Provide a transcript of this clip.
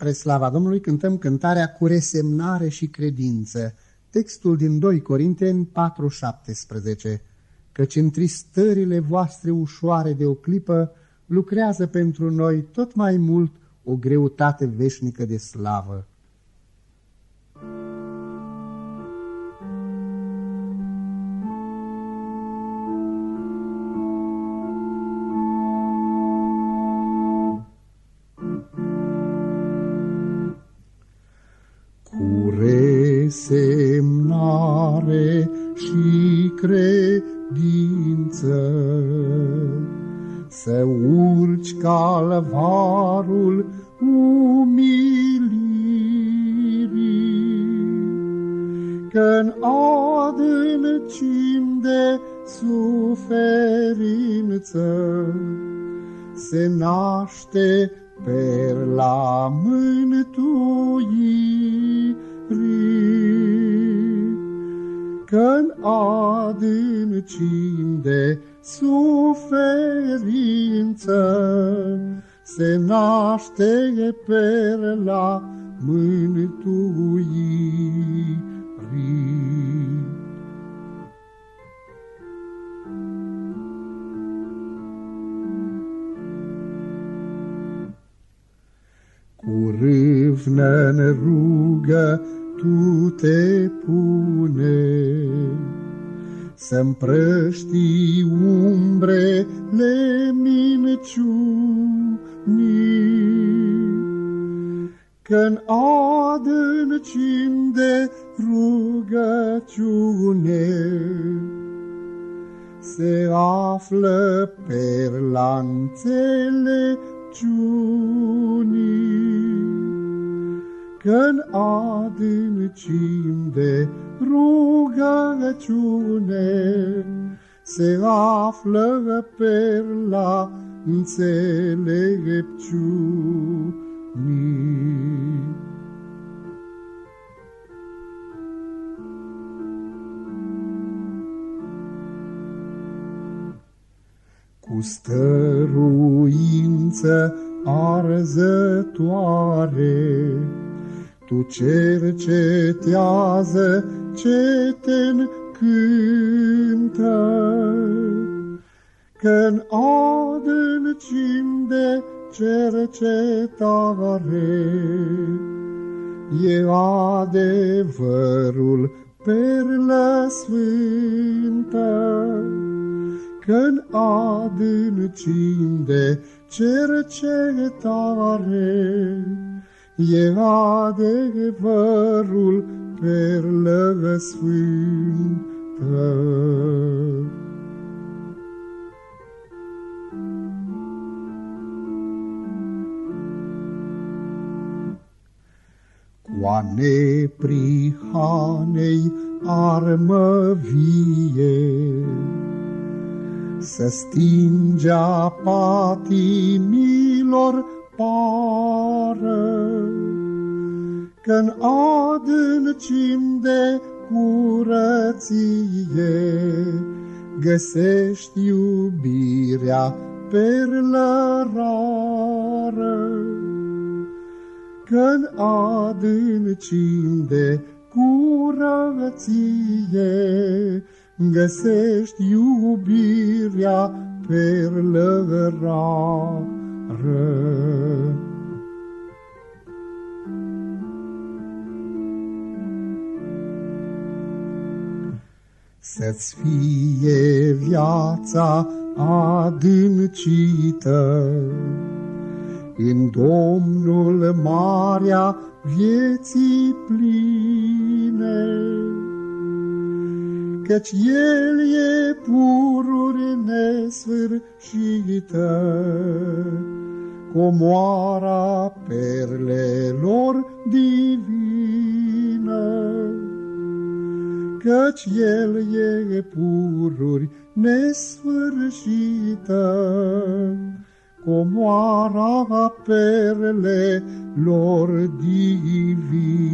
Spre slava Domnului cântăm cântarea cu resemnare și credință, textul din 2 Corinteni 4:17, căci în tristările voastre ușoare de o clipă lucrează pentru noi tot mai mult o greutate veșnică de slavă. Semnare și credință. Să urci calvarul umilirii, Că-n adâncim de suferință se naște perla mântuirii că-n adâncim de suferință se naște perla mântuirii. Cu râvnă rugă tu te pune, Să împrăști umbrele minciunii, Că-n adâncim de rugăciune, Se află perla înțelepciunii că-n adâncim de rugăciune se află perla înțelepciunii. Cu stăruință arzătoare, tu cercetează ce te încântă, Că-n adâncim de cercetare E adevărul perlă sfântă, Că-n adâncim de cercetare e adevărul perlă sfântă. Cu neprihanei armă vie, Să stingea patimilor pară, Că-n adâncim de curăție Găsești iubirea perlă rară, Că-n adâncim de curăție Găsești iubirea perlă rară. Să-ți fie viața adâncită, În Domnul marea vieții pline, Căci El e pururi nesfârșită, Comoara perlelor divină. Căci El e pururi nesfârșită, Comoara perlelor divine.